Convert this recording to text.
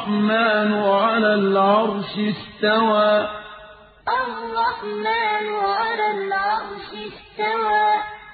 الرَّحْمَٰنُ عَلَى الْعَرْشِ اسْتَوَىٰ. الرَّحْمَٰنُ